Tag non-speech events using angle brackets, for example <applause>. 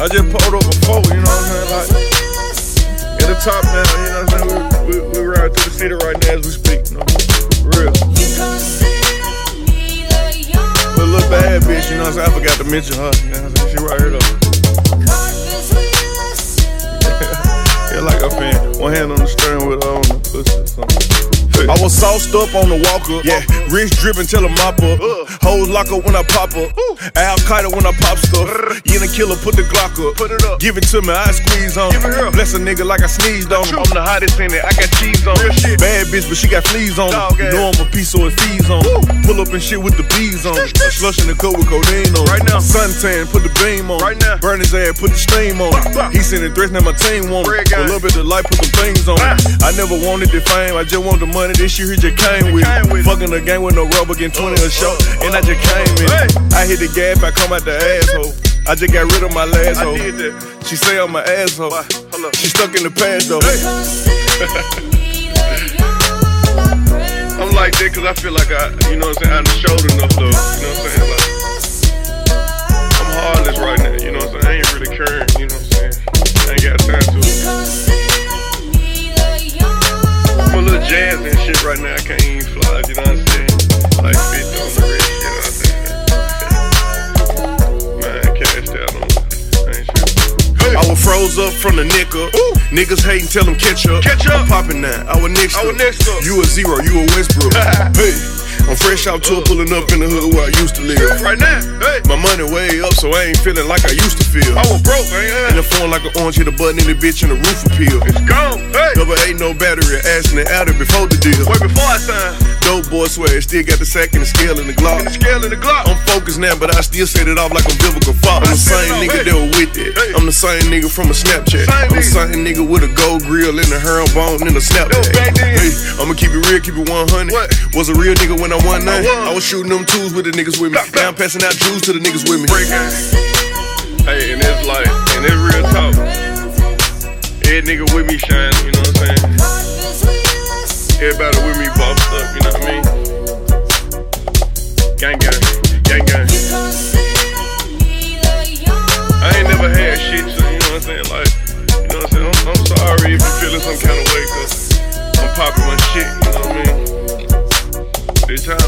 I just pulled up before, you know what I'm saying? Like, in the top now, you know what I'm saying? We, we, we ride through the city right now as we speak, you know? Real. But little bad bitch, you know what I'm saying? I forgot to mention her, you know what I'm saying? She right here though. Yeah, like a fan. One hand on the steering wheel, on the pussy something. I was sauced up on the walker. Yeah, wrist dripping till a mop up. Hoes lock up when I pop up. Al Qaeda when I pop stuff. You the killer, put the Glock up. Put it up. Give it to me, I squeeze on. Give it up. Bless a nigga like I sneezed on him. I'm the hottest in it, I got cheese on. Real shit. Bad bitch, but she got fleas on. Dog, you know I'm a piece, so it fees on. Woo. Pull up and shit with the bees on. Slush in the coat with codeine on. Right now. Suntan, put the beam on. Right now. Burn his ass, put the steam on. Bah, bah. He sending threats, now my team want it. A little bit of light, put some things on. Ah. I never wanted the fame, I just want the money. This year he just came with. Came Fucking the game with no rubber, getting 20 a show. And I just came in. I hit the gas, I come out the asshole. I just got rid of my last hoe. She say I'm an asshole. She stuck in the past though. <laughs> I'm like that cause I feel like I, you know what I'm saying, I done showed enough though. You know what I'm saying? Like, I'm heartless right now, you know what I'm saying? I ain't really caring, I froze up from the nickel. Ooh. Niggas hating, tell them catch up. Catch up. I'm popping now. I was next up. next up. You a zero, you a Westbrook. <laughs> hey. I'm fresh out tour, pulling up in the hood where I used to live. Right now, hey. My money way up, so I ain't feeling like I used to feel. I was broke, man. In the phone like an orange, hit a button in the bitch and the roof appeal. It's gone, hey. Double ain't no battery, asking it out before the deal. Way before I signed. Dope boy swear, still got the sack and the scale and the glock. And the scale and the glock. I'm focused now, but I still set it off like I'm biblical father. I'm the same nigga that was with it. I'm the same nigga from a Snapchat. I'm the same nigga with a gold grill and a herringbone and a snapback. Hey, I'ma keep it real, keep it 100. What? Was a real nigga when I won nothing. I was shooting them twos with the niggas with me. Now I'm passing out jewels to the niggas with me. Hey, and it's like, and it's real talk. Every nigga with me shine, you know Gang gang, gang gang. I ain't never had shit, so you know what I'm saying? Like, you know what I'm saying? I'm, I'm sorry if you're feeling some kind of way, cause I'm popping my shit, you know what I mean? This time